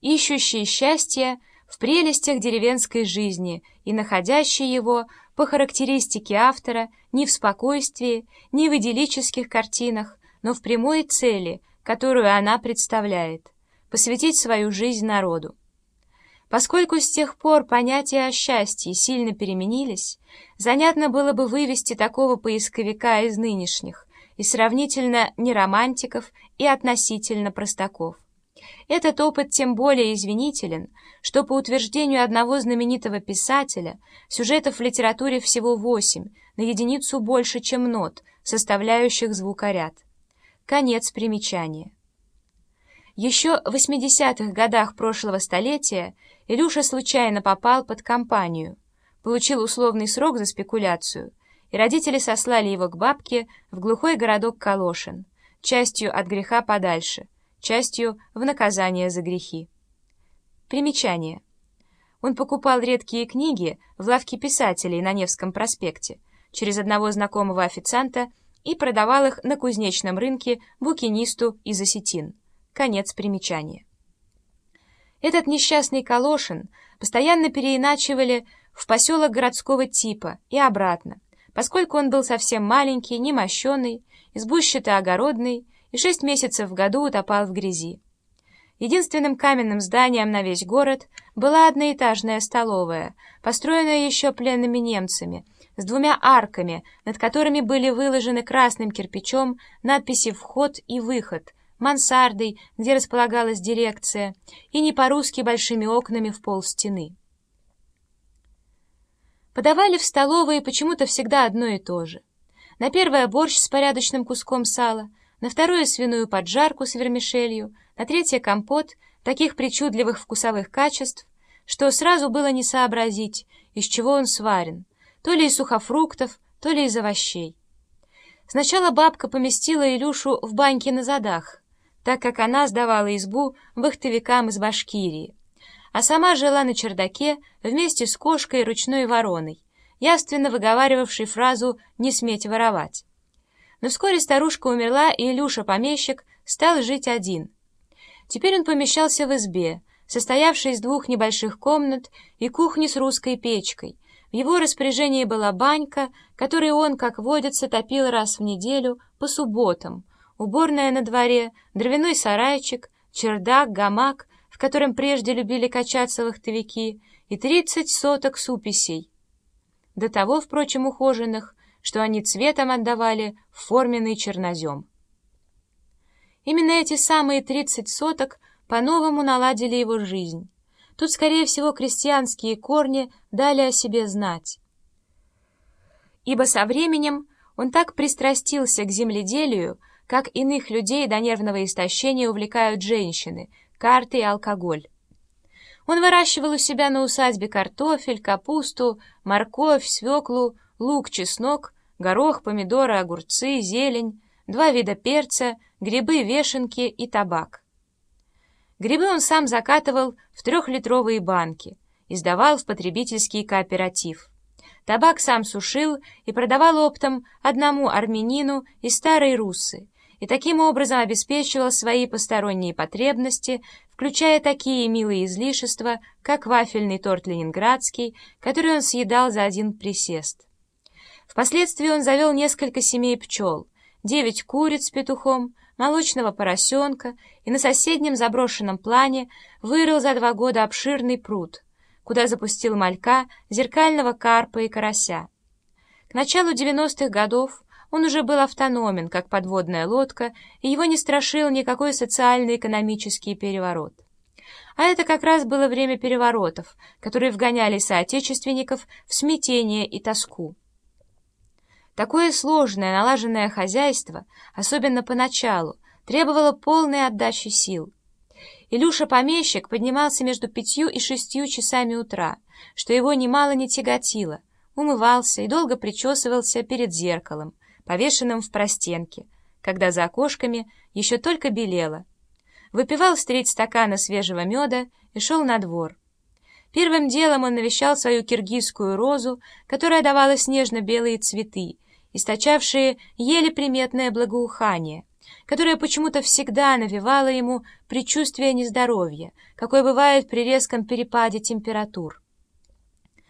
ищущий счастье в прелестях деревенской жизни и находящий его по характеристике автора не в спокойствии, не в идиллических картинах, но в прямой цели, которую она представляет — посвятить свою жизнь народу. Поскольку с тех пор понятия о счастье сильно переменились, занятно было бы вывести такого поисковика из нынешних, и сравнительно неромантиков и относительно простаков. Этот опыт тем более извинителен, что по утверждению одного знаменитого писателя сюжетов в литературе всего восемь, на единицу больше, чем нот, составляющих звукоряд. Конец примечания. Еще в 80-х годах прошлого столетия Илюша случайно попал под компанию, получил условный срок за спекуляцию, и родители сослали его к бабке в глухой городок Калошин, частью от греха подальше, частью в наказание за грехи. Примечание. Он покупал редкие книги в лавке писателей на Невском проспекте через одного знакомого официанта и продавал их на кузнечном рынке букинисту из осетин. Конец примечания. Этот несчастный Калошин постоянно переиначивали в поселок городского типа и обратно, поскольку он был совсем маленький, немощенный, избущато-огородный и шесть месяцев в году утопал в грязи. Единственным каменным зданием на весь город была одноэтажная столовая, построенная еще пленными немцами, с двумя арками, над которыми были выложены красным кирпичом надписи «Вход» и «Выход», мансардой, где располагалась дирекция, и не по-русски большими окнами в пол стены. Подавали в столовые почему-то всегда одно и то же. На первое борщ с порядочным куском сала, на второе свиную поджарку с вермишелью, на третье компот таких причудливых вкусовых качеств, что сразу было не сообразить, из чего он сварен, то ли из сухофруктов, то ли из овощей. Сначала бабка поместила Илюшу в баньке на задах, так как она сдавала избу вахтовикам из Башкирии, а сама жила на чердаке вместе с кошкой и ручной вороной, явственно выговаривавшей фразу «не сметь воровать». Но вскоре старушка умерла, и Илюша-помещик стал жить один. Теперь он помещался в избе, состоявшей из двух небольших комнат и кухни с русской печкой. В его распоряжении была банька, которую он, как водится, топил раз в неделю по субботам, уборная на дворе, дровяной сарайчик, чердак, гамак, в котором прежде любили качаться вахтовики, и тридцать соток суписей. До того, впрочем, ухоженных, что они цветом отдавали форменный чернозем. Именно эти самые тридцать соток по-новому наладили его жизнь. Тут, скорее всего, крестьянские корни дали о себе знать. Ибо со временем он так пристрастился к земледелию, как иных людей до нервного истощения увлекают женщины, карты и алкоголь. Он выращивал у себя на усадьбе картофель, капусту, морковь, свеклу, лук, чеснок, горох, помидоры, огурцы, зелень, два вида перца, грибы, вешенки и табак. Грибы он сам закатывал в трехлитровые банки и сдавал в потребительский кооператив. Табак сам сушил и продавал оптом одному армянину из старой Руссы, и таким образом обеспечивал свои посторонние потребности, включая такие милые излишества, как вафельный торт ленинградский, который он съедал за один присест. Впоследствии он завел несколько семей пчел, девять куриц с петухом, молочного поросенка и на соседнем заброшенном плане вырыл за два года обширный пруд, куда запустил малька, зеркального карпа и карася. К началу 90-х годов он уже был автономен, как подводная лодка, и его не страшил никакой социально-экономический переворот. А это как раз было время переворотов, которые вгоняли соотечественников в смятение и тоску. Такое сложное, налаженное хозяйство, особенно поначалу, требовало полной отдачи сил. Илюша-помещик поднимался между пятью и шестью часами утра, что его немало не тяготило, умывался и долго причесывался перед зеркалом, повешенным в простенке, когда за окошками еще только белело. Выпивал с треть стакана свежего меда и шел на двор. Первым делом он навещал свою киргизскую розу, которая давала снежно-белые цветы, источавшие еле приметное благоухание, которая почему-то всегда навевала ему предчувствие нездоровья, какое бывает при резком перепаде температур.